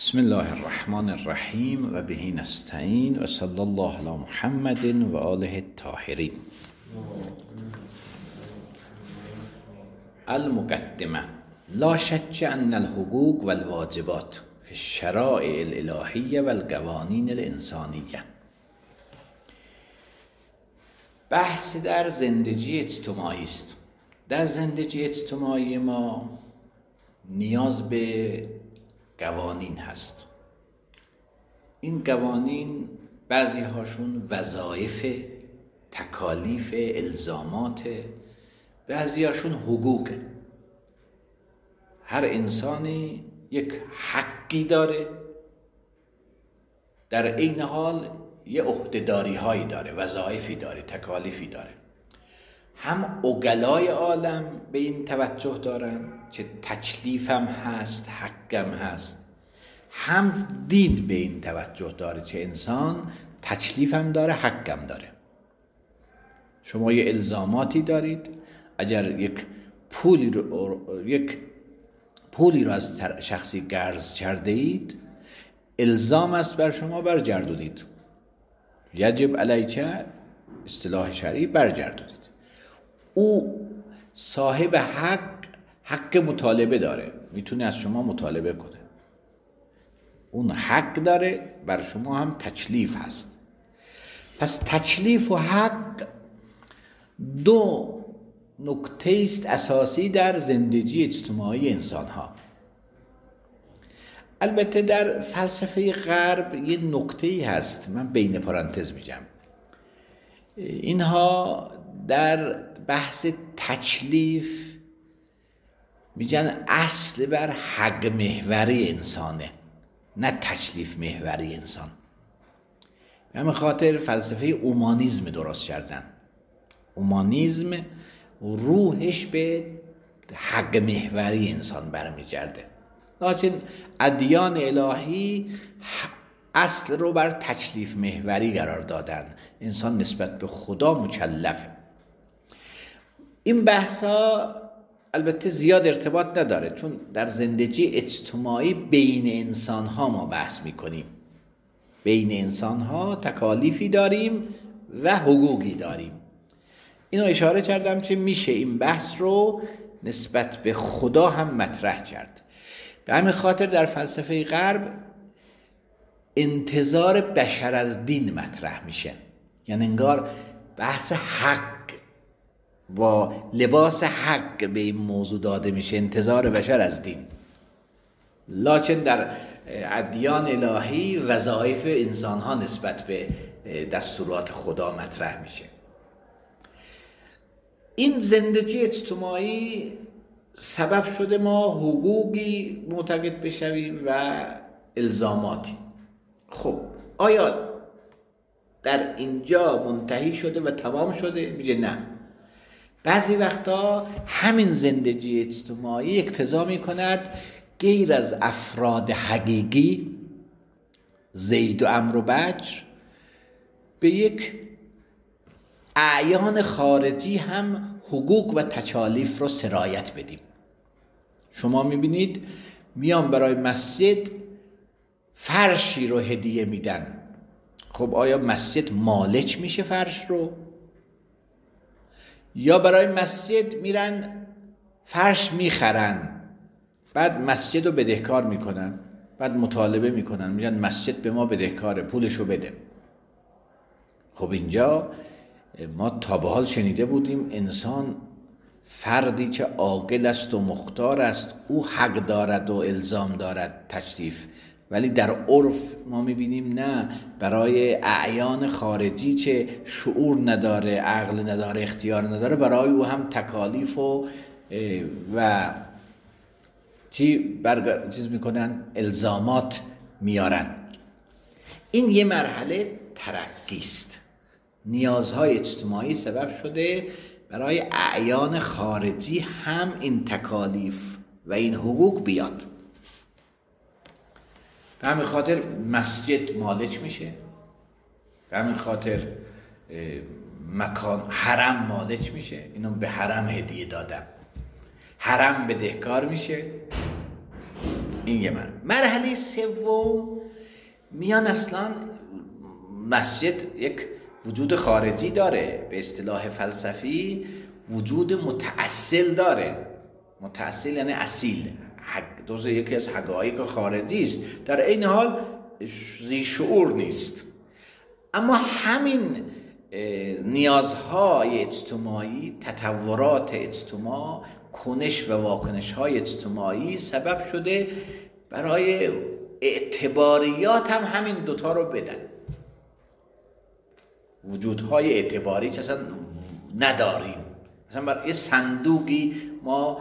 بسم الله الرحمن الرحیم و بهی نستعین و صلی الله علی محمد و آله الطاهرین المقدمه لا شک ان الحقوق والواجبات في الشرائع الالهیه والقوانین الانسانیه بحث در زندگی اجتماعی است در زندگی اجتماعی ما نیاز به قوانین هست. این قوانین بعضی هاشون وظایف تکالیف الزامات بعضی هاشون حقوق. هر انسانی یک حقی داره. در این حال یه عهدهداری هایی داره وظایفی داره تکالیفی داره. هم اگلای عالم به این توجه دارن که تکلیفم هست حقم هست. هم دین به این توجه داره که انسان تکلیفم داره حقم داره. شما یه الزاماتی دارید اگر یک پولی رو یک پولی رو از شخصی قرض کرده اید الزام است بر شما برگردونید. یجب علیکه اصطلاح شرعی برگردونید. او صاحب حق حق مطالبه داره. می‌تونه از شما مطالبه کنه. اون حق داره بر شما هم تکلیف هست. پس تکلیف و حق دو نکته است اساسی در زندگی اجتماعی انسان ها البته در فلسفه غرب یه نکته ای هست. من بین پرانتز میگم. اینها در بحث تکلیف میگن اصل بر حق محوری انسانه نه تکلیف محوری انسان. به همین خاطر فلسفه اومانیزم درست کردن. اومانیزم روحش به حق محوری انسان برمیگرده. لیکن ادیان الهی اصل رو بر تکلیف محوری قرار دادن. انسان نسبت به خدا مکلفه. این بحث ها البته زیاد ارتباط نداره چون در زندگی اجتماعی بین انسان ها ما بحث می‌کنیم. بین انسان ها تکالیفی داریم و حقوقی داریم. اینو اشاره کردم که میشه این بحث رو نسبت به خدا هم مطرح کرد. به همین خاطر در فلسفه غرب انتظار بشر از دین مطرح میشه. یعنی انگار بحث حق با لباس حق به این موضوع داده میشه انتظار بشر از دین. لاچن در ادیان الهی وظایف انسان ها نسبت به دستورات خدا مطرح میشه. این زندگی اجتماعی سبب شده ما حقوقی معتقد بشویم و الزاماتی. خب آیا در اینجا منتهی شده و تمام شده؟ میگه نه. بعضی وقتا همین زندگی اجتماعی اقتضا می کند غیر از افراد حقیقی زید و امر و بجر به یک اعیان خارجی هم حقوق و تکالیف رو سرایت بدیم. شما می‌بینید میان برای مسجد فرشی رو هدیه میدن. خب آیا مسجد مالک میشه فرش رو؟ یا برای مسجد میرن فرش می‌خرن بعد مسجد رو بدهکار می‌کنن بعد مطالبه می‌کنن میگن مسجد به ما بدهکاره پولشو بده. خب اینجا ما تا به حال شنیده بودیم انسان فردی که عاقل است و مختار است او حق دارد و الزام دارد تشریف ولی در عرف ما می‌بینیم نه برای اعیان خارجی که شعور نداره عقل نداره اختیار نداره برای او هم تکالیف و و چی برگ... چیز می‌کنن الزامات میارن. این یه مرحله ترقی است. نیازهای اجتماعی سبب شده برای اعیان خارجی هم این تکالیف و این حقوق بیاد. به همین خاطر مسجد مالک میشه. به همین خاطر مکان حرم مالک میشه. اینو به حرم هدیه دادم. حرم به دهکار میشه. این یه من مرحله سوم میان اصلا مسجد یک وجود خارجی داره. به اصطلاح فلسفی وجود متأصل داره. متأصل یعنی اصیل. دوز یکی از حقایق خارجی است. در این حال زی شعور نیست. اما همین نیازهای اجتماعی تطورات اجتماع کنش و واکنش های اجتماعی سبب شده برای اعتباریات هم همین دوتا رو بدن. وجودهای اعتباری که اصلا نداریم. مثلا برای صندوقی ما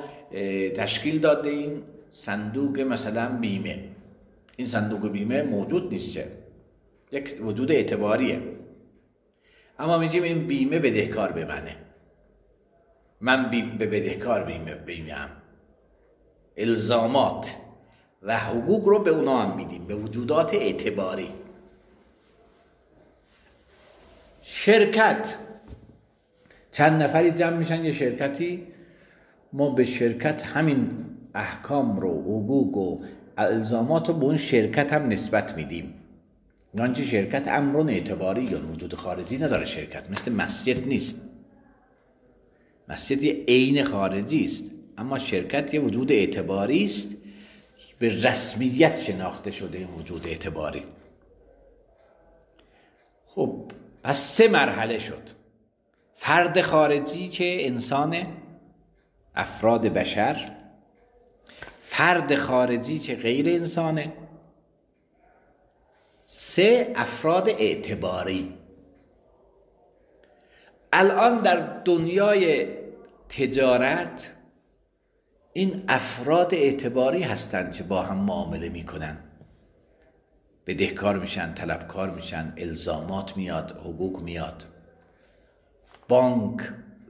تشکیل داده ایم. صندوق مثلا بیمه. این صندوق بیمه موجود نیست چه یک وجود اعتباریه. اما میگیم این بیمه بدهکار به منه من بیم به بدهکار بیمه بیمه الزامات. و حقوق رو به اونا هم میدیم. به وجودات اعتباری. شرکت. چند نفری جمع میشن؟ یه شرکتی. ما به شرکت همین احکام رو حقوق و الزامات رو به اون شرکت هم نسبت میدیم. نانچه شرکت امرون اعتباری یا وجود خارجی نداره شرکت. مثل مسجد نیست. مسجد یه عین خارجی است. اما شرکت یه وجود اعتباری است. به رسمیت شناخته شده این وجود اعتباری. خب پس سه مرحله شد. فرد خارجی چه؟ انسان افراد بشر فرد خارجی چه غیر انسانه سه افراد اعتباری. الان در دنیای تجارت این افراد اعتباری هستند که با هم معامله می‌کنن. بدهکار میشن طلبکار میشن الزامات میاد حقوق میاد. بانک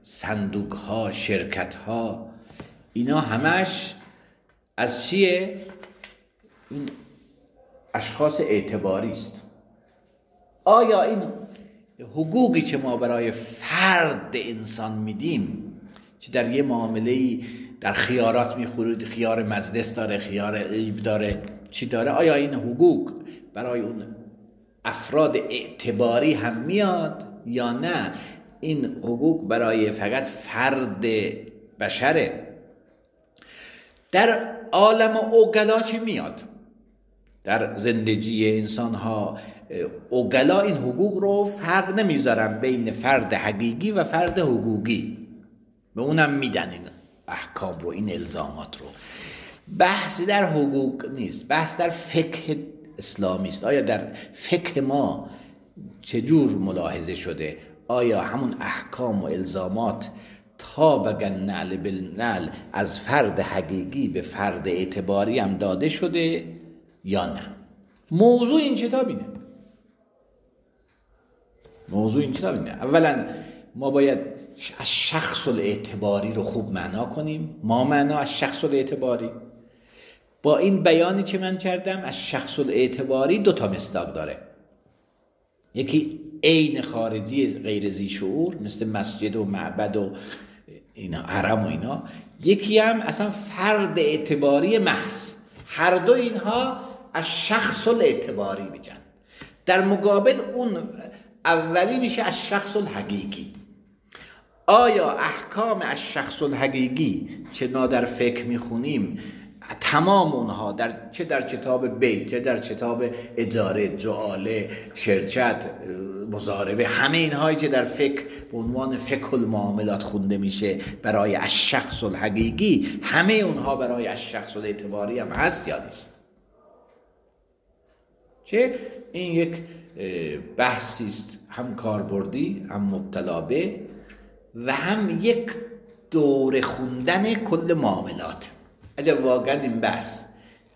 صندوق ها شرکت ها اینا همش از چیه؟ این اشخاص اعتباری است. آیا این حقوقی که ما برای فرد انسان میدیم چه در یه معامله در خیارات می‌خورید خیار مزدس داره خیار عیب داره چی داره؟ آیا این حقوق برای اون افراد اعتباری هم میاد یا نه؟ این حقوق برای فقط فرد بشره. در عالم اوگلا چه میاد؟ در زندگی انسان ها اوگلا این حقوق رو فرق نمی‌ذارن بین فرد حقیقی و فرد حقوقی. به اونم میدن این احکام رو این الزامات رو. بحثی در حقوق نیست بحث در فقه اسلامی است. آیا در فقه ما چجور ملاحظه شده؟ آیا همون احکام و الزامات تا بگن نعل بالنعل از فرد حقیقی به فرد اعتباری هم داده شده یا نه؟ موضوع این کتاب اینه. موضوع این کتاب اینه. اولا ما باید از شخص الاعتباری رو خوب معنا کنیم. ما معنا از شخص الاعتباری. با این بیانی که من کردم از شخص الاعتباری دو تا مصداق داره. یکی عین خارجی غیر زی شعور مثل مسجد و معبد و اینا حرم و اینا. یکی هم اصلا فرد اعتباری محض. هر دو اینها از شخص الاعتباری میجن. در مقابل اون اولی میشه از شخص الحقیقی. آیا احکام از شخص الحقیقی چه نا در فکر می‌خونیم؟ تمام اونها در چه در کتاب بیت چه در کتاب اجاره جعاله شرچت مزاربه همه اینهایی که در فکر به عنوان فکر المعاملات خونده میشه برای از شخص الحقیقی همه اونها برای از شخص الاعتباری هم هست یا نیست؟ چه؟ این یک بحثی است. هم کاربردی هم مبتلا به و هم یک دور خوندن کل معاملات. اگر واقعا این بحث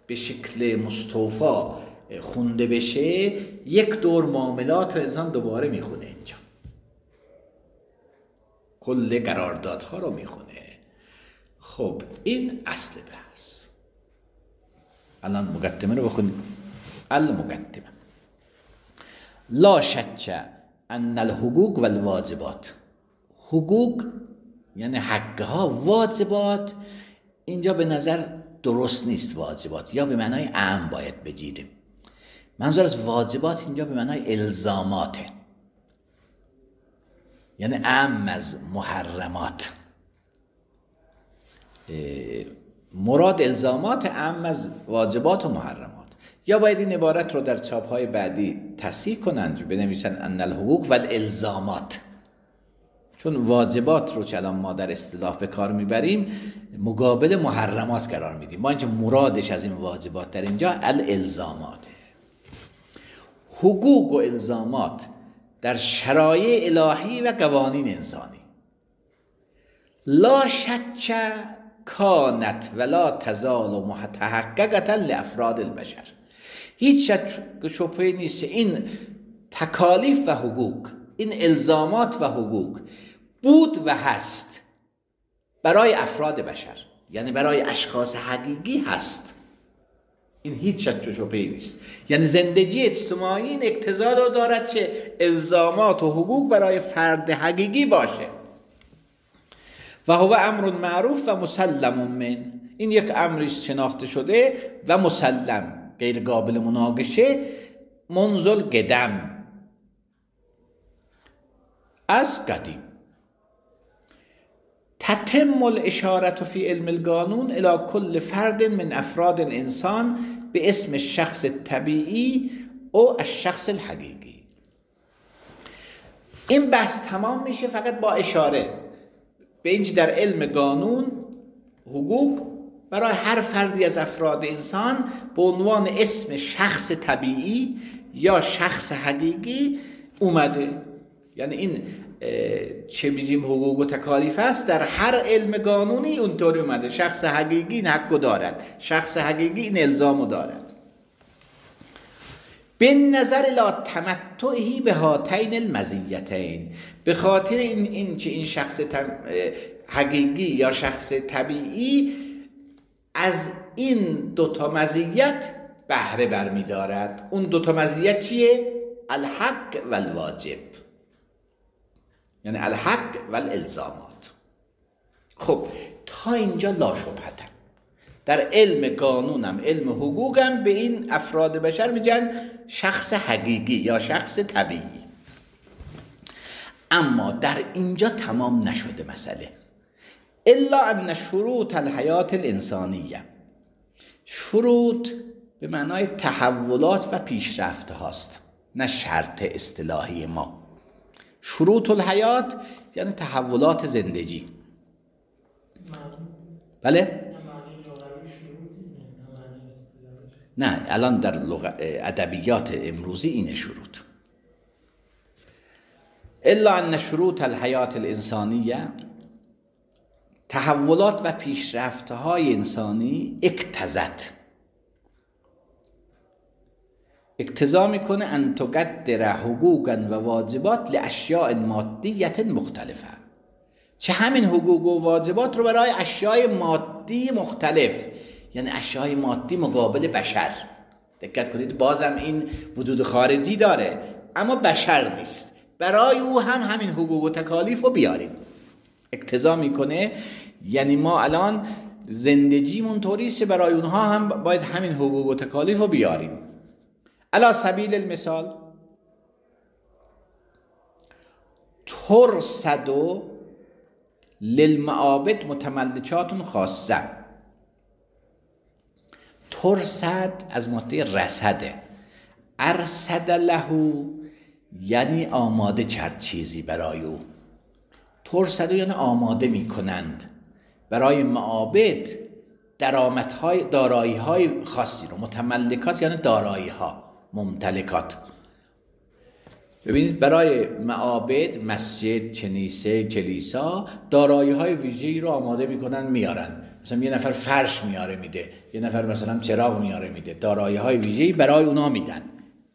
به شکل مستوفا خونده بشه یک دور معاملات رو انسان دوباره می‌خونه اینجا. کل قراردادها رو می‌خونه. خب این اصل بحث. الان مقدمه رو بخونیم. المقدمه. لا شک ان الحقوق و الواجبات حقوق یعنی حقها واجبات اینجا به نظر درست نیست واجبات یا به معنای اعم باید بگیریم. منظور از واجبات اینجا به معنای الزاماته یعنی اعم از محرمات. مراد الزامات اعم از واجبات و محرمات. یا باید این عبارت رو در چاپ بعدی تصحیح کنند بنویسن ان الحقوق و الالزامات چون واجبات رو که الان ما در اصطلاح به کار می‌بریم مقابل محرمات قرار میدیم. ما اینجا مرادش از این واجبات در اینجا الالزاماته حقوق و الزامات در شرایع الهی و قوانین انسانی. لا شک کانت ولا تزال و محتحققتا لافراد البشر. هیچ شبهه نیست این تکالیف و حقوق این الزامات و حقوق بود و هست. برای افراد بشر یعنی برای اشخاص حقیقی هست. این هیچ شک شبهه نیست. یعنی زندگی اجتماعی این اقتضا رو دارد که الزامات و حقوق برای فرد حقیقی باشه. و هو امر معروف و مسلم من. این یک امری شناخته شده و مسلم غیر قابل مناقشه. منزل قدم. از قدیم. تتم الاشارت فی علم القانون الى کل فرد من افراد الانسان به اسم شخص طبیعی او الشخص الحقیقی. این بحث تمام میشه فقط با اشاره به اینکه در علم قانون حقوق برای هر فردی از افراد انسان به عنوان اسم شخص طبیعی یا شخص حقیقی اومده. یعنی این چه میگیم حقوق و تکالیف است. در هر علم قانونی اونطوری اومده. شخص حقیقی این حق دارد. شخص حقیقی این الزام دارد. به نظر لا تمتعی به هاتین المزیتین. به خاطر این, این که این شخص حقیقی یا شخص طبیعی از این دوتا مزیت بهره برمیدارد. اون دوتا مزیت چیه؟ الحق و الواجب. یعنی الحق و الالزامات. خب تا اینجا لا شبهتم در علم قانونم علم حقوقم به این افراد بشر میگن شخص حقیقی یا شخص طبیعی. اما در اینجا تمام نشده مسئله. الا ان شروط الحیات الانسانیه. شروط به معنای تحولات و پیشرفت هاست نه شرط اصطلاحی ما. شروط الحیات یعنی تحولات زندگی. بله؟ نه الان در ادبیات امروزی این شروط. الا ان شروط الحیات الانسانیه تحولات و پیشرفت های انسانی اکتزت اقتضا می‌کنه ان تقدر حقوقا و واجبات لاشیاء مادیت مختلفه. چه همین حقوق و واجبات رو برای اشیاء مادی مختلف یعنی اشیاء مادی مقابل بشر. دقت کنید بازم این وجود خارجی داره اما بشر نیست. برای او هم همین حقوق و تکالیف رو بیاریم. اقتضا می‌کنه یعنی ما الان زندگیمون طوریست برای اونها هم باید همین حقوق و تکالیف رو بیاریم. علا سبیل المثال. ترصد للمعابد متملکات خاصه. ترصد از ماده رسده. ارصد لهو یعنی آماده کرد چیزی برای او. ترصد یعنی آماده می کنند برای معابد درآمدهای دارایی های خاصی رو متملکات یعنی دارایی ها ممتلکات. ببینید برای معابد مسجد کنیسه کلیسا دارایی های ویژه‌ای رو آماده می‌کنن میارن. مثلا یه نفر فرش میاره میده یه نفر مثلا چراغ میاره میده. دارایی های ویژه‌ای برای اونا میدن.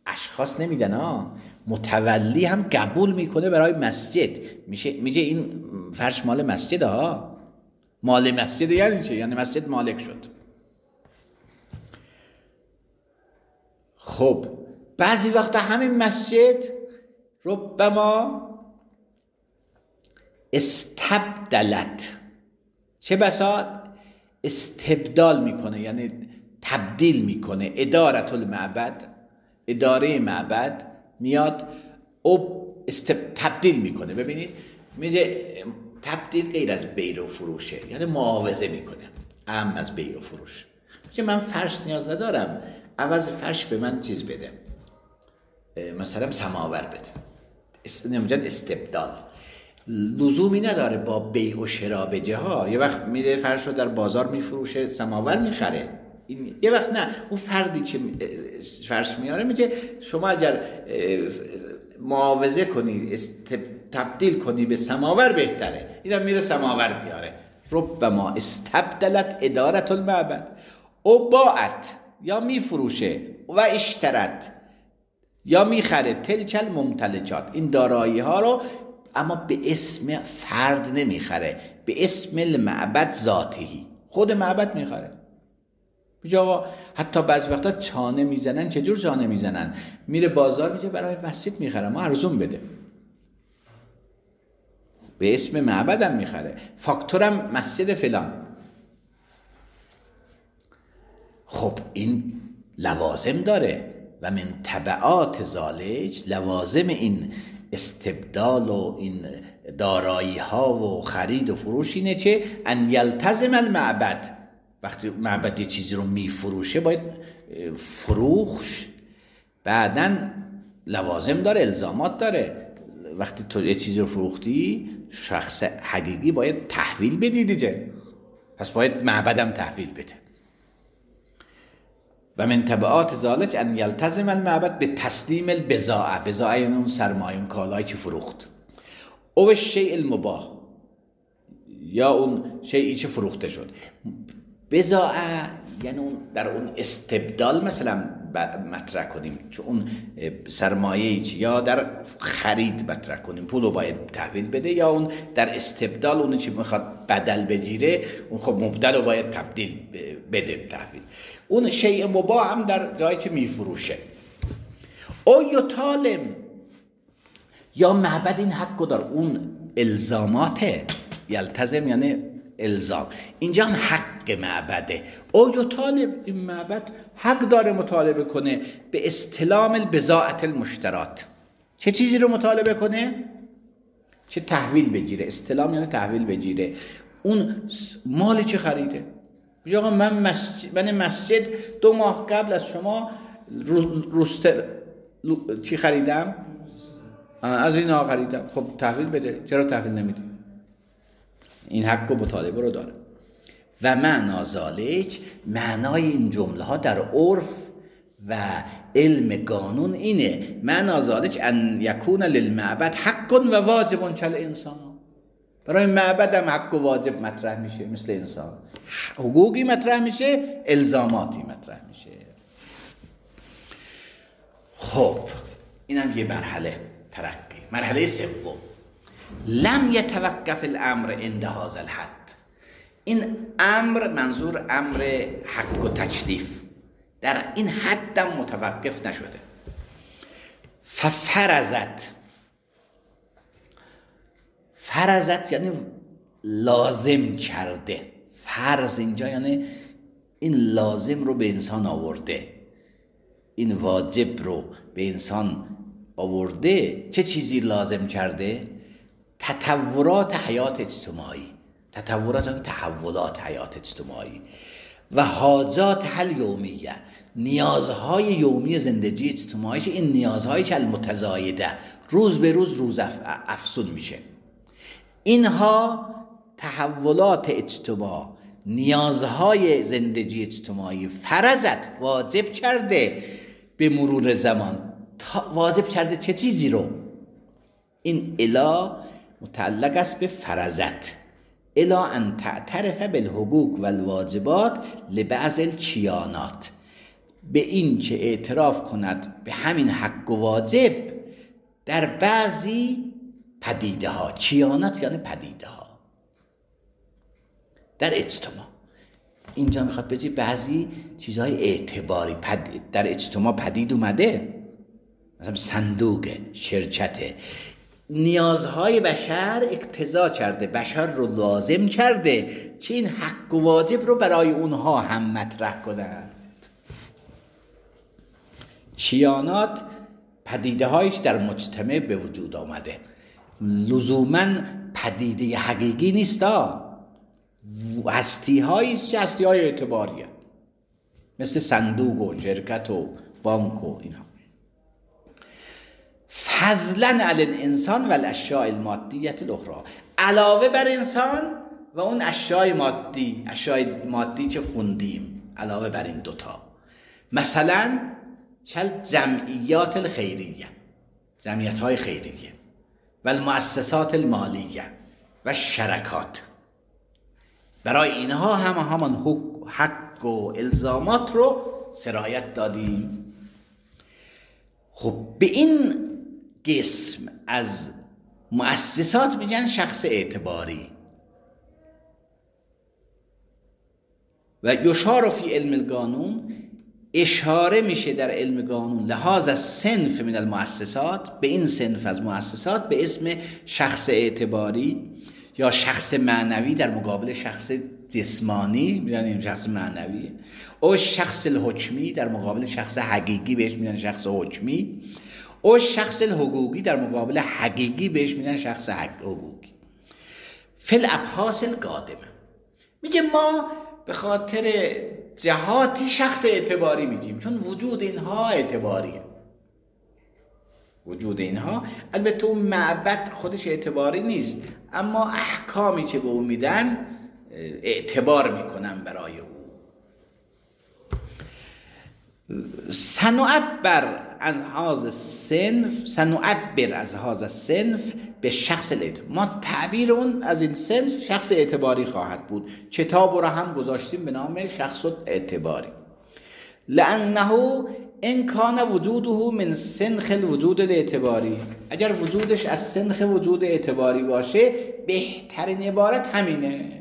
اشخاص نمیدن ها متولی هم قبول می‌کنه برای مسجد. میشه میگه این فرش مال مسجد ها مال مسجد یعنی چه یعنی مسجد مالک شد. خب بعضی وقت همین مسجد ربما استبدلت. چه بسا؟ استبدال می‌کنه یعنی تبدیل می‌کنه. ادارت المعبد اداره معبد میاد او تبدیل می‌کنه. ببینید میگه تبدیل غیر از بیر و فروشه یعنی معاوضه می‌کنه. ام از بیر و فروش. من فرش نیاز ندارم. عوض فرش به من چیز بده. مثلا سماور بده. نمیجن استبدال. لزومی نداره با بیع و شرا به ها یه وقت میره فرش رو در بازار میفروشه سماور می‌خره. یه وقت نه اون فردی که فرش میاره میگه شما اگر معاوضه کنی تبدیل کنی به سماور بهتره. اینم میره سماور میاره ربما استبدلت ادارت المعبد. او باعت یا میفروشه و اشترت. یا می‌خره تلچل ممتلجات. این دارایی ها رو اما به اسم فرد نمی‌خره. به اسم المعبد ذاتهی خود معبد می‌خره. میگه حتی بعضی وقتا چانه می‌زنن. چجور چانه می‌زنن؟ میره بازار میگه برای مسجد می‌خره. ما ارزون بده. به اسم معبدم می‌خره. فاکتورم مسجد فلان. خب این لوازم داره و من طبعات زالج لوازم این استبدال و این دارایی ها و خرید و فروش اینه چه ان یلتزم المعبد. وقتی معبد یه چیزی رو میفروشه باید فروخش. بعدا لوازم داره الزامات داره. وقتی تو یه چیزی رو فروختی شخص حقیقی باید تحویل بدی دیگه. پس باید معبدم تحویل بده. و من تبعات ذالک ان یلتزم المعبد به تسلیم البزاعه بزاعه اون سرمایه کالایی که فروخت. او شیء المباه یا اون شیعی که فروخته شد. بزاعه یعنی اون در اون استبدال مثلا مطرح کنیم. چون اون سرمایه یا در خرید مطرح کنیم. پول رو باید تحویل بده یا اون در استبدال اون چی می‌خواد بدل بگیره اون خب مبدل رو باید تبدیل بده تحویل. اون شیء مباه هم در جایی که میفروشه. او یطالم یا معبد این حق دار. اون الزامات یلتزم یعنی الزام. اینجا هم حق معبده. او یطالب این معبد حق داره مطالبه کنه به استلام البزاعت المشترات. چه چیزی رو مطالبه کنه؟ چه تحویل بگیره. استلام یعنی تحویل بگیره. اون مال چه خریده؟ آقا من مسجد من مسجد دو ماه قبل از شما روستر چی خریدم؟ از این ها خریدم. خب تحویل بده. چرا تحویل نمیدی این حق و مطالبه رو داره. و معنا زالج معنای این جمله ها در عرف و علم قانون اینه. معنا زالج ان یکون للمعبد حق و واجب چل انسان. برای معبد هم حق و واجب مطرح میشه مثل انسان. حقوقی مطرح میشه الزاماتی مطرح میشه. خب اینم یه مرحله ترقی. مرحله سوم. لم یتوقف الامر عند هذا الحد. این امر منظور امر حق و تجلیف در این حدم متوقف نشده. ففرزت. فرزت یعنی لازم کرده. فرض اینجا یعنی این لازم رو به انسان آورده. این واجب رو به انسان آورده. چه چیزی لازم کرده؟ تطورات حیات اجتماعی. تطورات یعنی تحولات حیات اجتماعی. و حاجات حل یومیه. نیازهای یومی زندگی اجتماعی این نیازهایی که المتزایده. روز به روز روز افسون میشه. اینها تحولات اجتماع نیازهای زندگی اجتماعی فرزت واجب کرده به مرور زمان. واجب کرده چه چیزی رو؟ این الا متعلق است به فرزت الا ان تعترف بالحقوق و الواجبات لبعض الکیانات. به این چه اعتراف کند به همین حق و واجب در بعضی پدیده ها چیانت یعنی پدیده ها در اجتماع. اینجا می‌خواد بگی بعضی چیزهای اعتباری در اجتماع پدید اومده. مثلا صندوق شرکت نیازهای بشر اقتضا کرده بشر رو لازم کرده چه این حق و واجب رو برای اونها هم مطرح کنند. چیانات پدیده هایش در مجتمع به وجود آمده. لزوما پدیده حقیقی نیست هستی هاییست که هستی های اعتباریه. مثل صندوق و شرکت و بانک و اینا. فضلا علی الانسان و الاشیاء المادیت الاخرى علاوه بر انسان و اون اشیاء مادی اشیاء مادی که خوندیم؟ علاوه بر این دوتا. مثلا چل جمعیات الخیریه جمعیت های خیریه و المؤسسات المالیه و شرکات. برای اینها هم همان حق و الزامات رو سرایت دادیم. خب به این قسم از مؤسسات میگن شخص اعتباری. و یشار فی علم القانون اشاره میشه در علم قانون لحاظ از سنف من المؤسسات به این سنف از مؤسسات به اسم شخص اعتباری یا شخص معنوی در مقابل شخص جسمانی میدن این شخص معنویه او شخص الحکمی در مقابل شخص حقیقی بهش میدن شخص حکمی. او شخص الحقوقی در مقابل حقیقی بهش میدن شخص حقوقی. فل ابحاث القادمه. میگه ما به خاطر جهاتی شخص اعتباری میگیم چون وجود اینها اعتباریه. وجود اینها البته اون معبد خودش اعتباری نیست اما احکامی که به او میدن اعتبار می‌کنن برای او. سنعبر از هاز سنف سنعبر از هاز سنف به شخص الاعتبار ما تعبیر اون از این سنف شخص اعتباری خواهد بود. کتاب را هم گذاشتیم به نام شخص اعتباری. لانه این کان وجوده من سنخ الوجود اعتباری اگر وجودش از سنخ وجود اعتباری باشه بهترین عبارت همینه.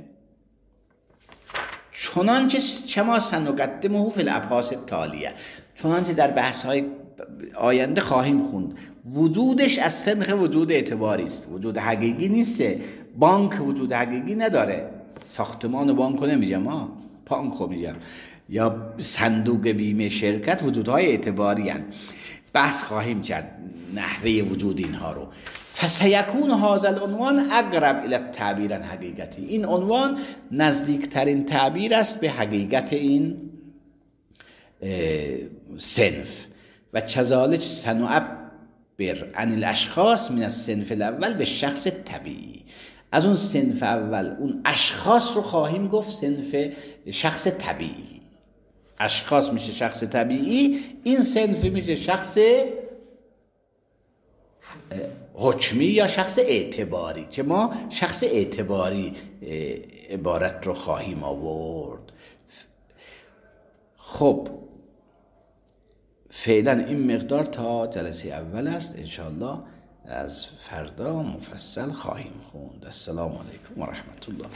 چنانچه چما سنقدمه فی الابحاث تالیه چنانچه در بحث های آینده خواهیم خوند. وجودش از سنخ وجود اعتباری است. وجود حقیقی نیسته بانک وجود حقیقی نداره. ساختمان بانک نمیگم ما بانک میگم. یا صندوق بیمه شرکت وجودهای اعتباری هن. بحث خواهیم کرد نحوه وجود اینها رو. فسیکون هذا العنوان اقرب الى تعبیر حقیقتی این عنوان نزدیکترین تعبیر است به حقیقت این سنف. و چزالج سنعبر عن الاشخاص من السنف الاول به شخص طبیعی. از اون سنف اول اون اشخاص رو خواهیم گفت سنف شخص طبیعی. اشخاص میشه شخص طبیعی این سنف میشه شخص حکمی یا شخص اعتباری؟ که ما شخص اعتباری عبارت رو خواهیم آورد. خب فعلا این مقدار تا جلسه اول است. انشاءالله از فردا مفصل خواهیم خوند. السلام علیکم و رحمت الله و